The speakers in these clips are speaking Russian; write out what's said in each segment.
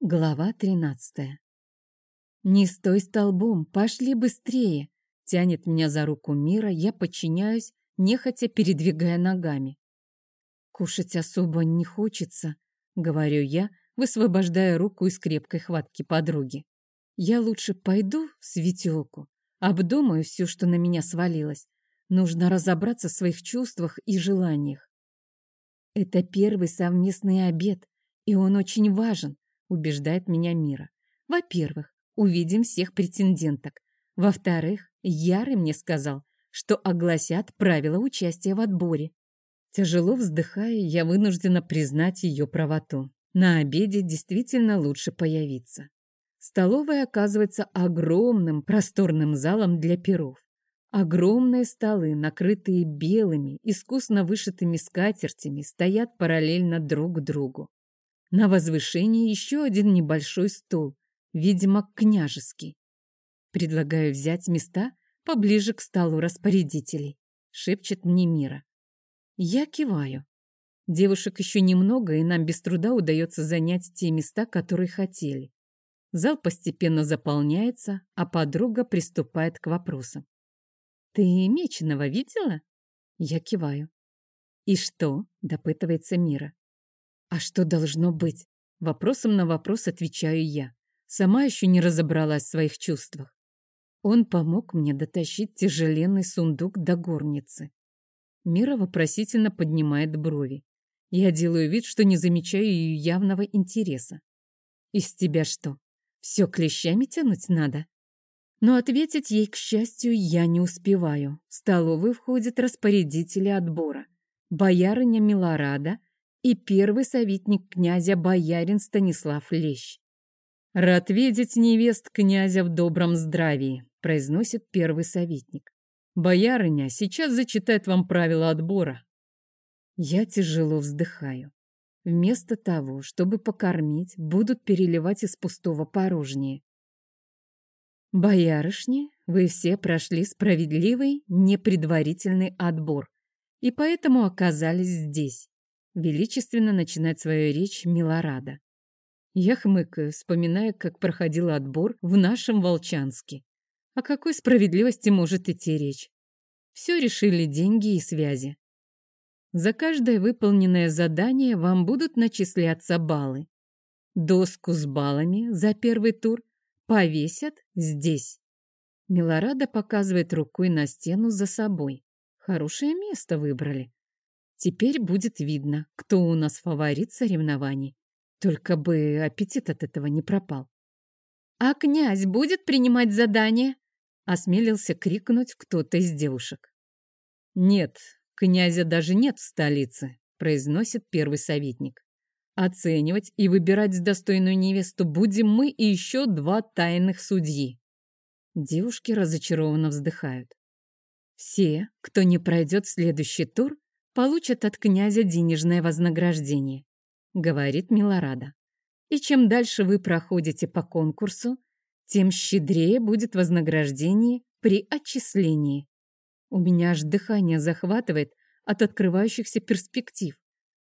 Глава 13. «Не стой столбом, пошли быстрее!» Тянет меня за руку Мира, я подчиняюсь, нехотя передвигая ногами. «Кушать особо не хочется», — говорю я, высвобождая руку из крепкой хватки подруги. «Я лучше пойду в светелку, обдумаю все, что на меня свалилось. Нужно разобраться в своих чувствах и желаниях. Это первый совместный обед, и он очень важен, убеждает меня Мира. Во-первых, увидим всех претенденток. Во-вторых, Ярый мне сказал, что огласят правила участия в отборе. Тяжело вздыхая, я вынуждена признать ее правоту. На обеде действительно лучше появиться. Столовая оказывается огромным просторным залом для перов. Огромные столы, накрытые белыми, искусно вышитыми скатертями, стоят параллельно друг другу. На возвышении еще один небольшой стол, видимо, княжеский. Предлагаю взять места поближе к столу распорядителей, шепчет мне Мира. Я киваю. Девушек еще немного, и нам без труда удается занять те места, которые хотели. Зал постепенно заполняется, а подруга приступает к вопросам. «Ты Меченого видела?» Я киваю. «И что?» — допытывается Мира. А что должно быть? Вопросом на вопрос отвечаю я. Сама еще не разобралась в своих чувствах. Он помог мне дотащить тяжеленный сундук до горницы. Мира вопросительно поднимает брови. Я делаю вид, что не замечаю ее явного интереса. «Из тебя что, все клещами тянуть надо?» Но ответить ей, к счастью, я не успеваю. В столовую входят распорядители отбора. Боярыня Милорада и первый советник князя боярин Станислав Лещ. «Рад видеть невест князя в добром здравии», — произносит первый советник. «Боярыня сейчас зачитает вам правила отбора». Я тяжело вздыхаю. Вместо того, чтобы покормить, будут переливать из пустого порожнее. Боярышни, вы все прошли справедливый, непредварительный отбор и поэтому оказались здесь. Величественно начинает свою речь Милорада. Я хмыкаю, вспоминая, как проходил отбор в нашем Волчанске. О какой справедливости может идти речь? Все решили деньги и связи. За каждое выполненное задание вам будут начисляться баллы. Доску с баллами за первый тур повесят здесь. Милорада показывает рукой на стену за собой. Хорошее место выбрали. Теперь будет видно, кто у нас фаворит соревнований. Только бы аппетит от этого не пропал. «А князь будет принимать задание?» — осмелился крикнуть кто-то из девушек. «Нет, князя даже нет в столице», — произносит первый советник. «Оценивать и выбирать достойную невесту будем мы и еще два тайных судьи». Девушки разочарованно вздыхают. Все, кто не пройдет следующий тур, получат от князя денежное вознаграждение, говорит Милорада. И чем дальше вы проходите по конкурсу, тем щедрее будет вознаграждение при отчислении. У меня аж дыхание захватывает от открывающихся перспектив.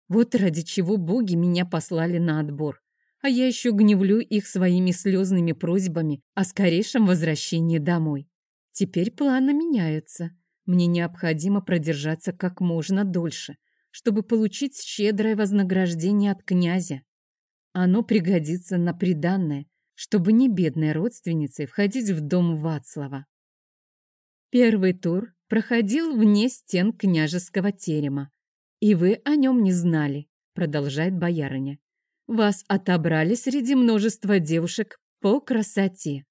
Вот ради чего боги меня послали на отбор. А я еще гневлю их своими слезными просьбами о скорейшем возвращении домой. Теперь планы меняются. Мне необходимо продержаться как можно дольше, чтобы получить щедрое вознаграждение от князя. Оно пригодится на приданное, чтобы не бедной родственницей входить в дом Вацлава. Первый тур проходил вне стен княжеского терема, и вы о нем не знали, продолжает боярыня. Вас отобрали среди множества девушек по красоте.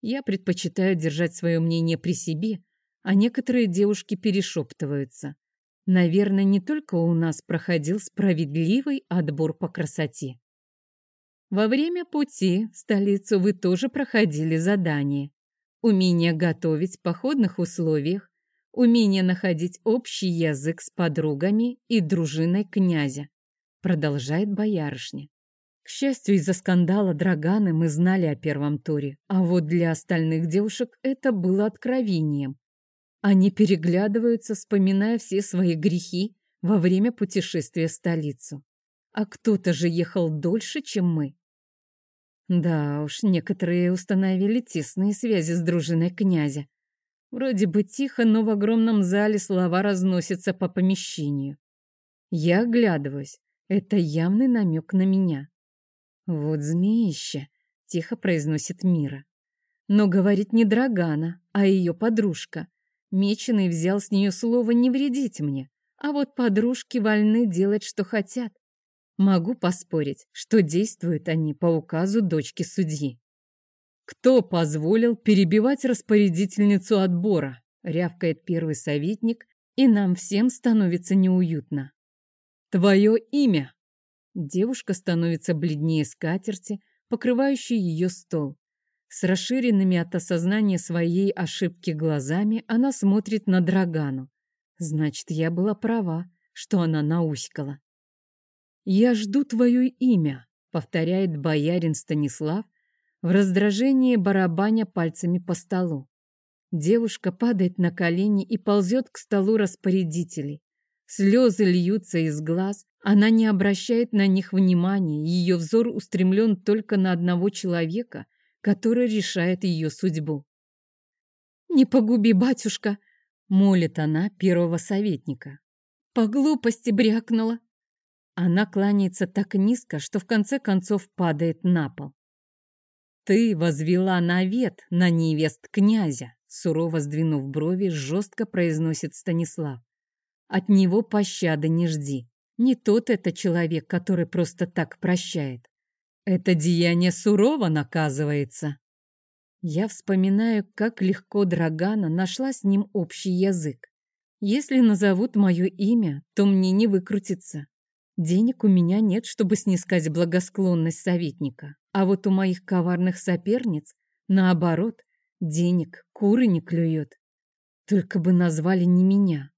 Я предпочитаю держать свое мнение при себе, а некоторые девушки перешептываются. Наверное, не только у нас проходил справедливый отбор по красоте. Во время пути в столицу вы тоже проходили задание. Умение готовить в походных условиях, умение находить общий язык с подругами и дружиной князя, продолжает боярышня. К счастью, из-за скандала Драганы мы знали о первом туре, а вот для остальных девушек это было откровением. Они переглядываются, вспоминая все свои грехи во время путешествия в столицу. А кто-то же ехал дольше, чем мы. Да уж, некоторые установили тесные связи с дружиной князя. Вроде бы тихо, но в огромном зале слова разносятся по помещению. Я оглядываюсь. Это явный намек на меня. Вот змеище, тихо произносит Мира. Но говорит не Драгана, а ее подружка. Меченый взял с нее слово не вредить мне, а вот подружки вольны делать, что хотят. Могу поспорить, что действуют они по указу дочки судьи. «Кто позволил перебивать распорядительницу отбора?» — рявкает первый советник, и нам всем становится неуютно. «Твое имя!» Девушка становится бледнее скатерти, покрывающей ее стол. С расширенными от осознания своей ошибки глазами она смотрит на Драгану. Значит, я была права, что она науськала. «Я жду твое имя», — повторяет боярин Станислав, в раздражении барабаня пальцами по столу. Девушка падает на колени и ползет к столу распорядителей. Слезы льются из глаз, она не обращает на них внимания, ее взор устремлен только на одного человека, который решает ее судьбу. «Не погуби, батюшка!» — молит она первого советника. «По глупости брякнула!» Она кланяется так низко, что в конце концов падает на пол. «Ты возвела навет на невест князя», сурово сдвинув брови, жестко произносит Станислав. «От него пощады не жди. Не тот это человек, который просто так прощает. Это деяние сурово наказывается». Я вспоминаю, как легко Драгана нашла с ним общий язык. Если назовут мое имя, то мне не выкрутиться. Денег у меня нет, чтобы снискать благосклонность советника. А вот у моих коварных соперниц, наоборот, денег куры не клюют. Только бы назвали не меня.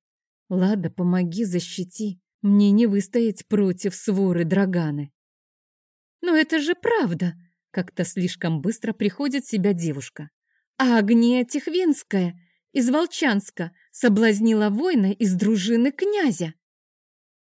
Лада, помоги, защити. Мне не выстоять против своры Драганы. Но это же правда. Как-то слишком быстро приходит в себя девушка. А Агния Тихвинская из Волчанска соблазнила воина из дружины князя.